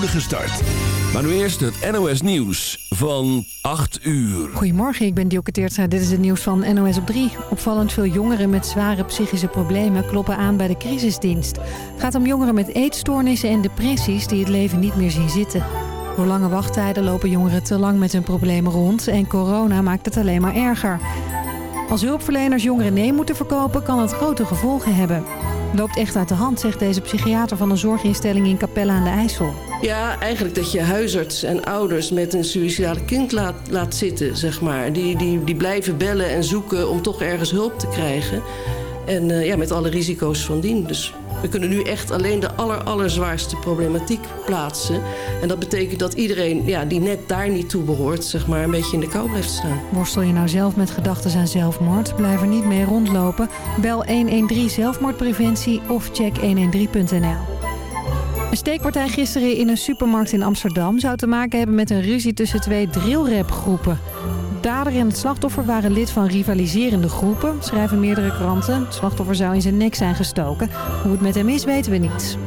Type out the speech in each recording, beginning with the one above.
start. Maar nu eerst het NOS Nieuws van 8 uur. Goedemorgen, ik ben Dielke. Dit is het nieuws van NOS op 3. Opvallend veel jongeren met zware psychische problemen kloppen aan bij de crisisdienst. Het gaat om jongeren met eetstoornissen en depressies die het leven niet meer zien zitten. Door lange wachttijden lopen jongeren te lang met hun problemen rond... en corona maakt het alleen maar erger. Als hulpverleners jongeren nee moeten verkopen, kan het grote gevolgen hebben. Loopt echt uit de hand, zegt deze psychiater van een zorginstelling in Capelle aan de IJssel. Ja, eigenlijk dat je huisarts en ouders met een suïcidale kind laat, laat zitten, zeg maar. Die, die, die blijven bellen en zoeken om toch ergens hulp te krijgen. En uh, ja, met alle risico's van dien. Dus we kunnen nu echt alleen de aller, allerzwaarste problematiek plaatsen. En dat betekent dat iedereen ja, die net daar niet toe behoort... zeg maar een beetje in de kou blijft staan. Worstel je nou zelf met gedachten aan zelfmoord? Blijf er niet mee rondlopen. Bel 113 zelfmoordpreventie of check 113.nl. Een steekpartij gisteren in een supermarkt in Amsterdam... zou te maken hebben met een ruzie tussen twee drillrapgroepen dader en het slachtoffer waren lid van rivaliserende groepen, schrijven meerdere kranten. Het slachtoffer zou in zijn nek zijn gestoken. Hoe het met hem is, weten we niet.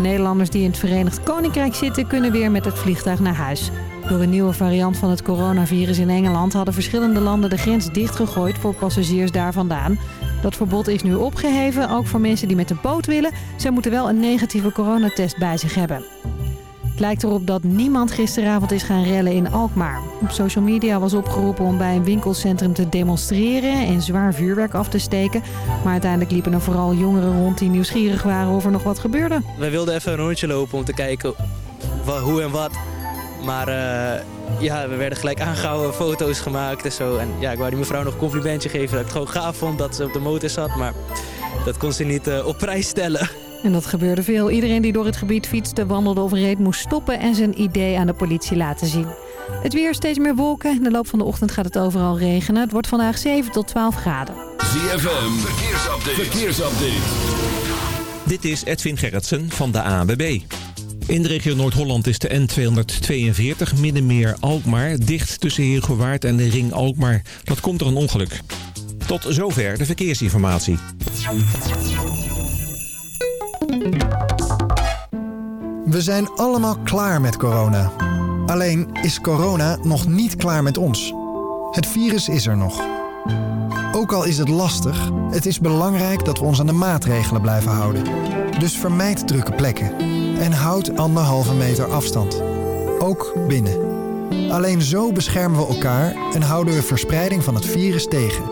Nederlanders die in het Verenigd Koninkrijk zitten, kunnen weer met het vliegtuig naar huis. Door een nieuwe variant van het coronavirus in Engeland hadden verschillende landen de grens dichtgegooid voor passagiers daar vandaan. Dat verbod is nu opgeheven, ook voor mensen die met de boot willen. Zij moeten wel een negatieve coronatest bij zich hebben. Het lijkt erop dat niemand gisteravond is gaan rellen in Alkmaar. Op social media was opgeroepen om bij een winkelcentrum te demonstreren en zwaar vuurwerk af te steken. Maar uiteindelijk liepen er vooral jongeren rond die nieuwsgierig waren of er nog wat gebeurde. Wij wilden even een rondje lopen om te kijken hoe en wat. Maar uh, ja, we werden gelijk aangehouden, foto's gemaakt en zo. En ja, ik wou die mevrouw nog een complimentje geven dat ik het gewoon gaaf vond dat ze op de motor zat. Maar dat kon ze niet uh, op prijs stellen. En dat gebeurde veel. Iedereen die door het gebied fietste, wandelde of reed moest stoppen en zijn idee aan de politie laten zien. Het weer steeds meer wolken. In de loop van de ochtend gaat het overal regenen. Het wordt vandaag 7 tot 12 graden. ZFM, verkeersupdate. verkeersupdate. Dit is Edwin Gerritsen van de ANWB. In de regio Noord-Holland is de N242 Middenmeer Alkmaar dicht tussen Heergewaard en de Ring Alkmaar. Dat komt door een ongeluk. Tot zover de verkeersinformatie. We zijn allemaal klaar met corona. Alleen is corona nog niet klaar met ons. Het virus is er nog. Ook al is het lastig, het is belangrijk dat we ons aan de maatregelen blijven houden. Dus vermijd drukke plekken en houd anderhalve meter afstand. Ook binnen. Alleen zo beschermen we elkaar en houden we verspreiding van het virus tegen.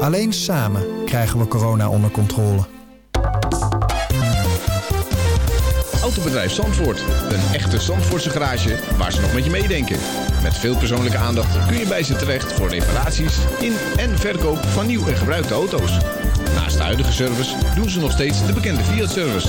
Alleen samen krijgen we corona onder controle. Autobedrijf Zandvoort. Een echte Zandvoortse garage waar ze nog met je meedenken. Met veel persoonlijke aandacht kun je bij ze terecht voor reparaties in en verkoop van nieuw en gebruikte auto's. Naast de huidige service doen ze nog steeds de bekende Fiat-service.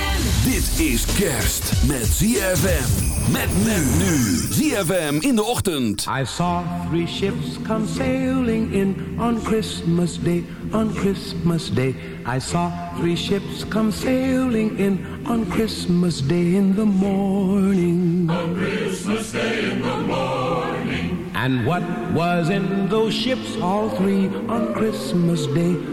Dit is kerst met ZFM. Met men nu. ZFM in de ochtend. I saw three ships come sailing in on Christmas Day. On Christmas Day. I saw three ships come sailing in on Christmas Day in the morning. On Christmas Day in the morning. And what was in those ships, all three, on Christmas Day,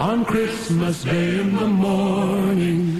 on Christmas Day in the morning.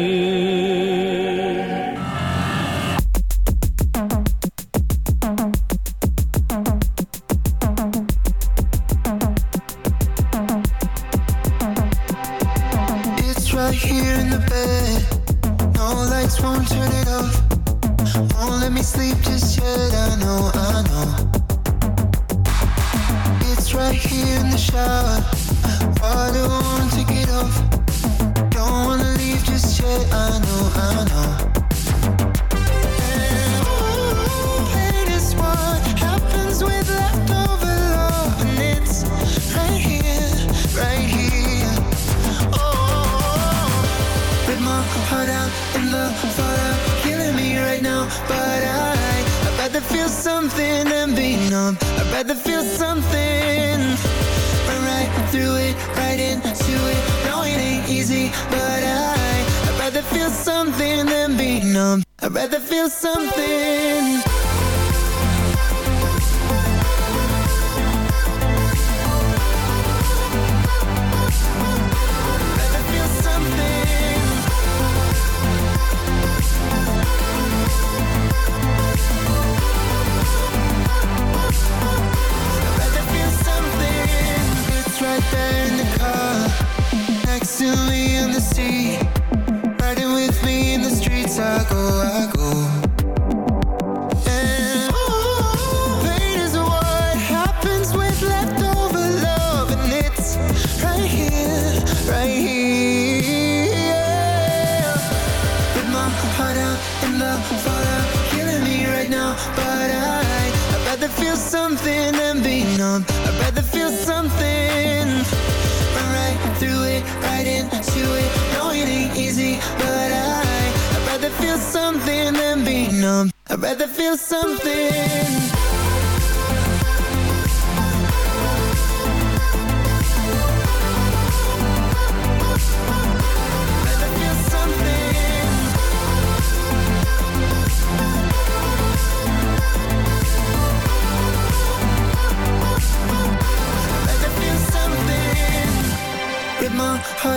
sleep just yet. I know, I know. It's right here in the shower. I don't wanna take it off. Don't wanna leave just yet. I know, I know. But I, I'd rather feel something than be numb. I'd rather feel something.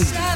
Yeah.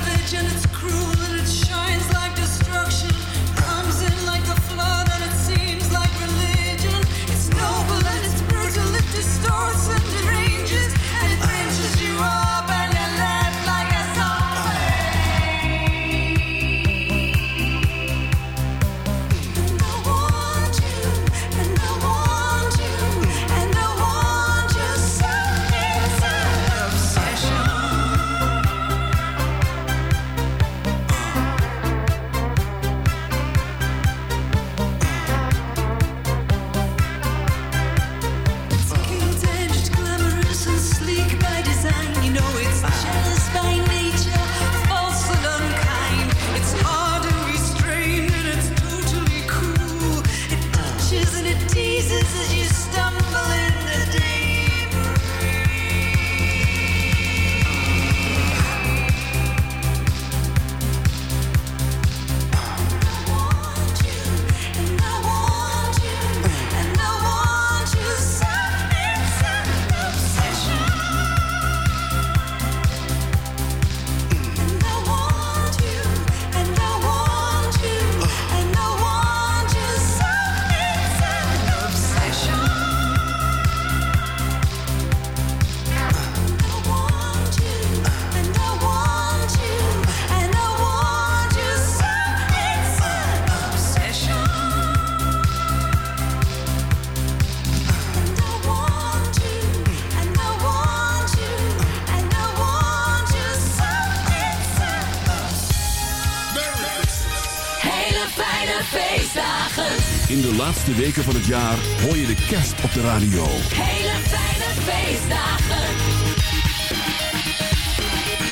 In de laatste weken van het jaar hoor je de kerst op de radio. Hele fijne feestdagen.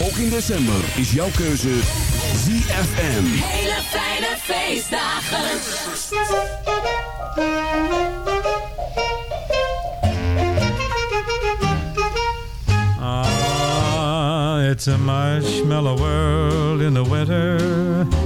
Ook in december is jouw keuze ZFM. Hele fijne feestdagen. Ah, it's a marshmallow world in the winter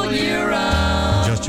Just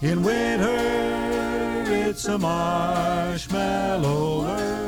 In winter it's a marshmallow world.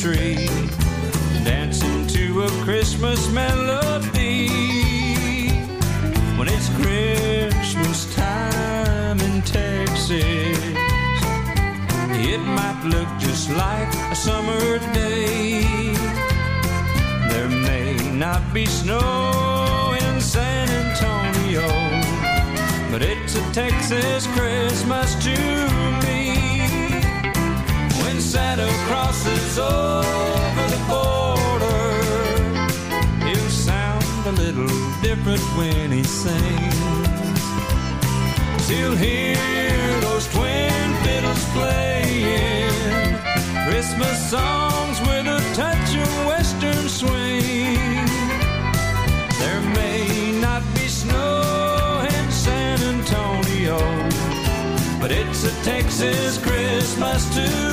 tree, dancing to a Christmas melody. When it's Christmas time in Texas, it might look just like a summer day. There may not be snow in San Antonio, but it's a Texas Christmas. sings till hear those twin fiddles playing Christmas songs with a touch of western swing. There may not be snow in San Antonio, but it's a Texas Christmas too.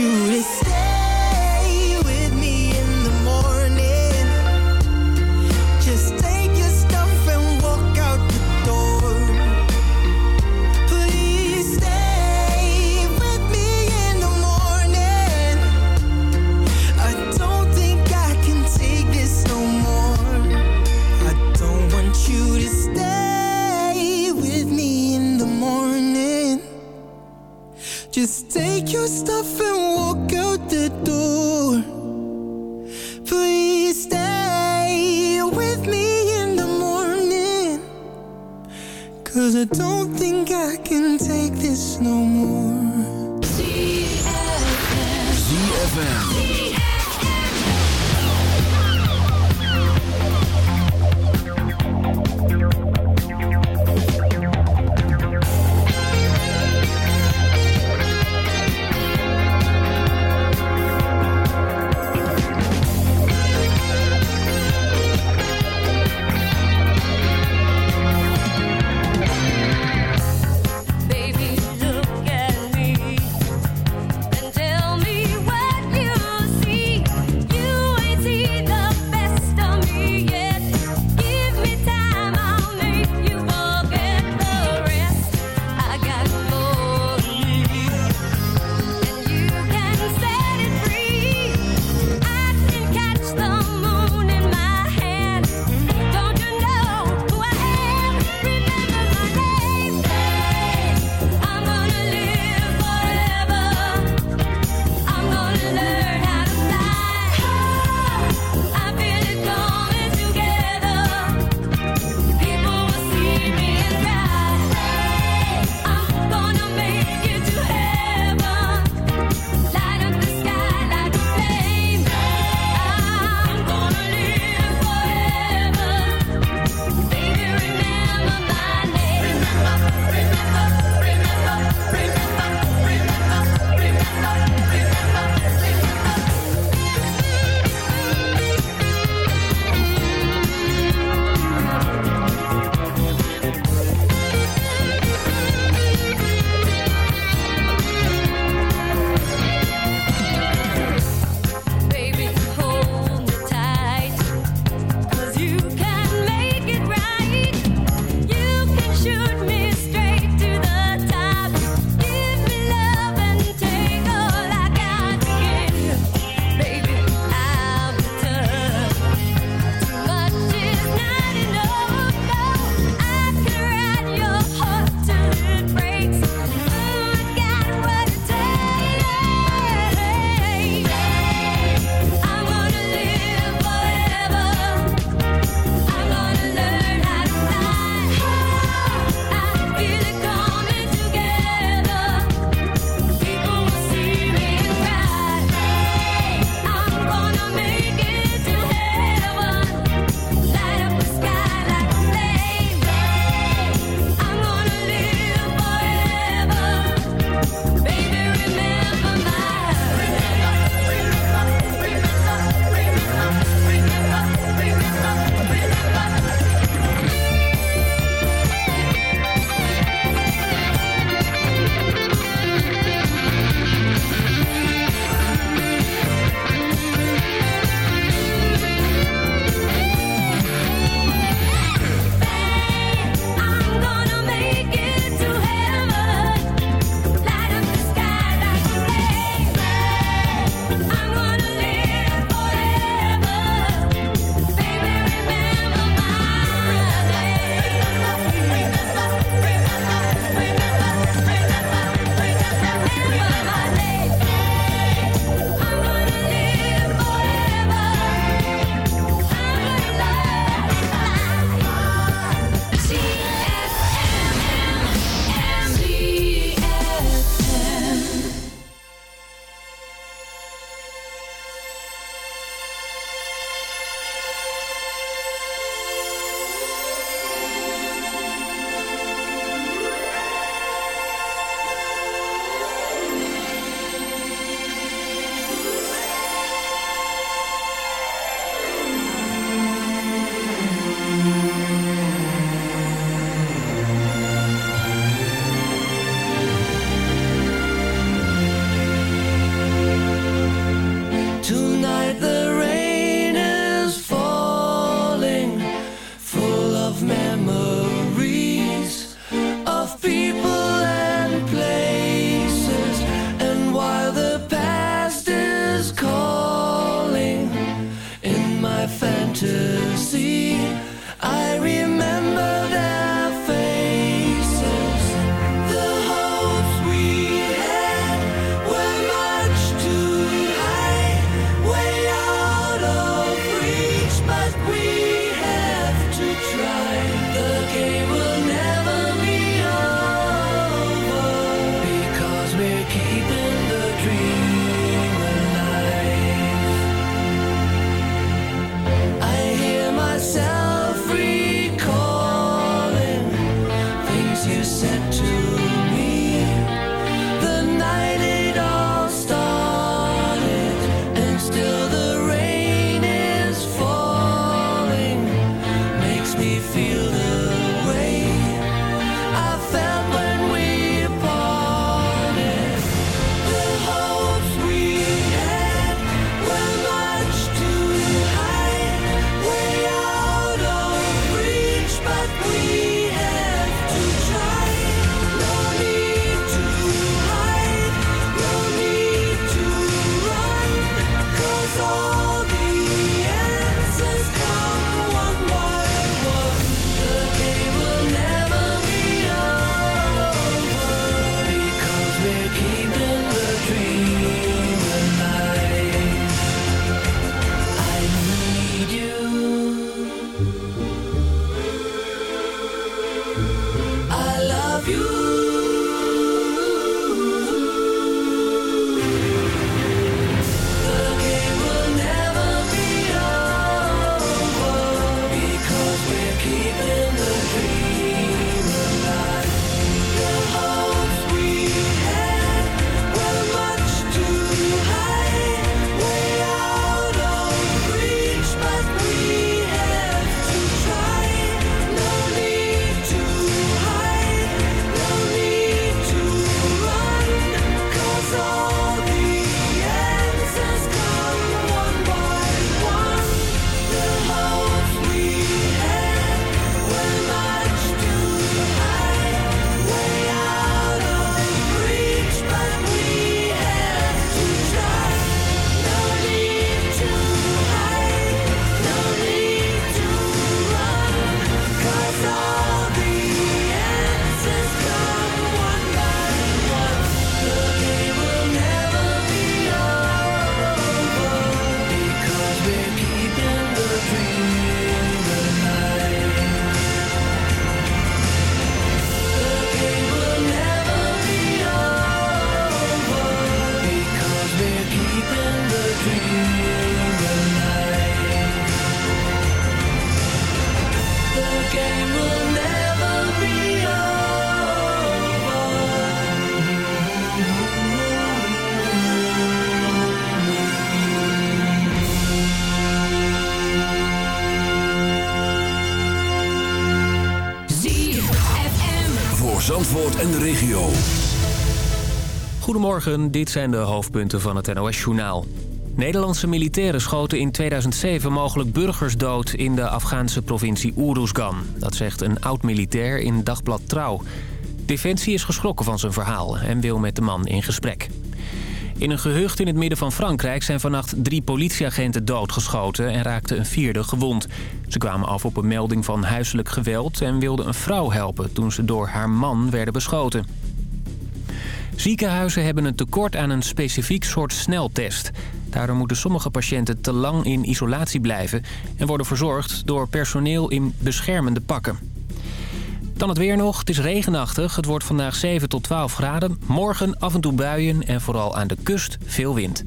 You Goedemorgen, dit zijn de hoofdpunten van het NOS-journaal. Nederlandse militairen schoten in 2007 mogelijk burgers dood in de Afghaanse provincie Uruzgan. Dat zegt een oud-militair in Dagblad Trouw. Defensie is geschrokken van zijn verhaal en wil met de man in gesprek. In een gehucht in het midden van Frankrijk zijn vannacht drie politieagenten doodgeschoten en raakte een vierde gewond. Ze kwamen af op een melding van huiselijk geweld en wilden een vrouw helpen toen ze door haar man werden beschoten. Ziekenhuizen hebben een tekort aan een specifiek soort sneltest. Daardoor moeten sommige patiënten te lang in isolatie blijven... en worden verzorgd door personeel in beschermende pakken. Dan het weer nog. Het is regenachtig. Het wordt vandaag 7 tot 12 graden. Morgen af en toe buien en vooral aan de kust veel wind.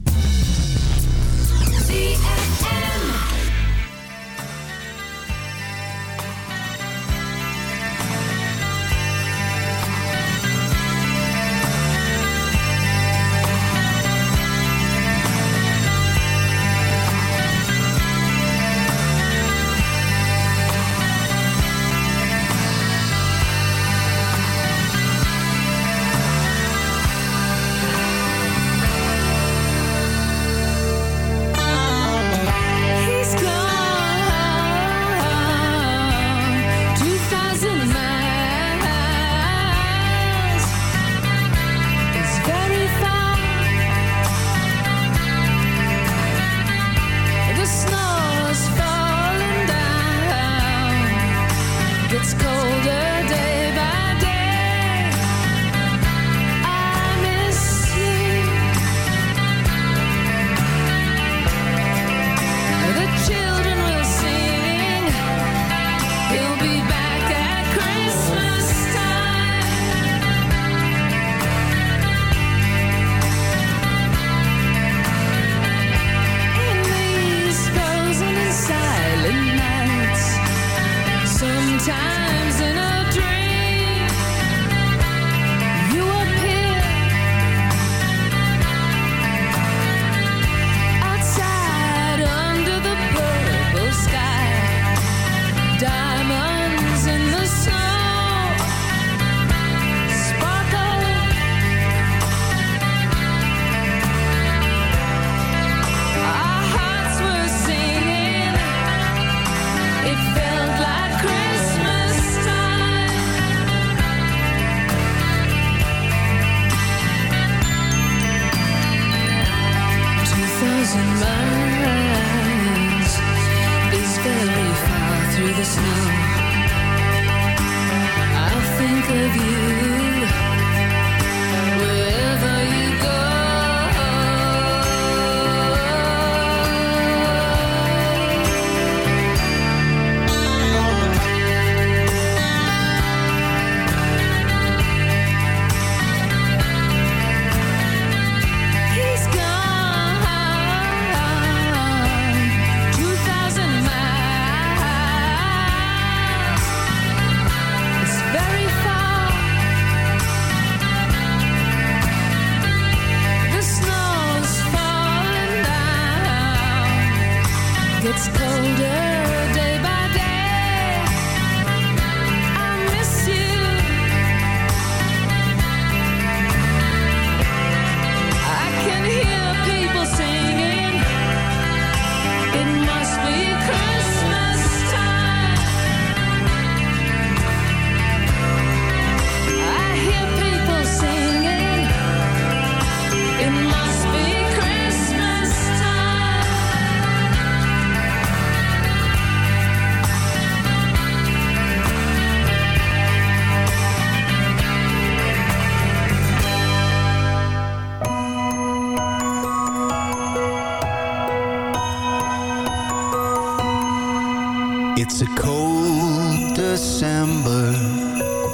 It's a cold December.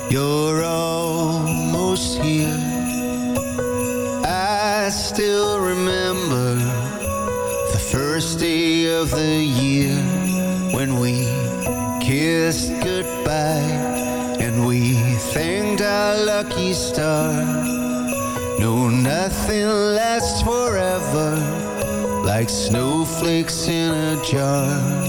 You're almost here. I still remember The first day of the year When we kissed goodbye And we thanked our lucky star. No, nothing lasts forever Like snowflakes in a jar.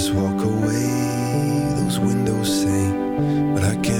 just walk away. Those windows say, but I can't.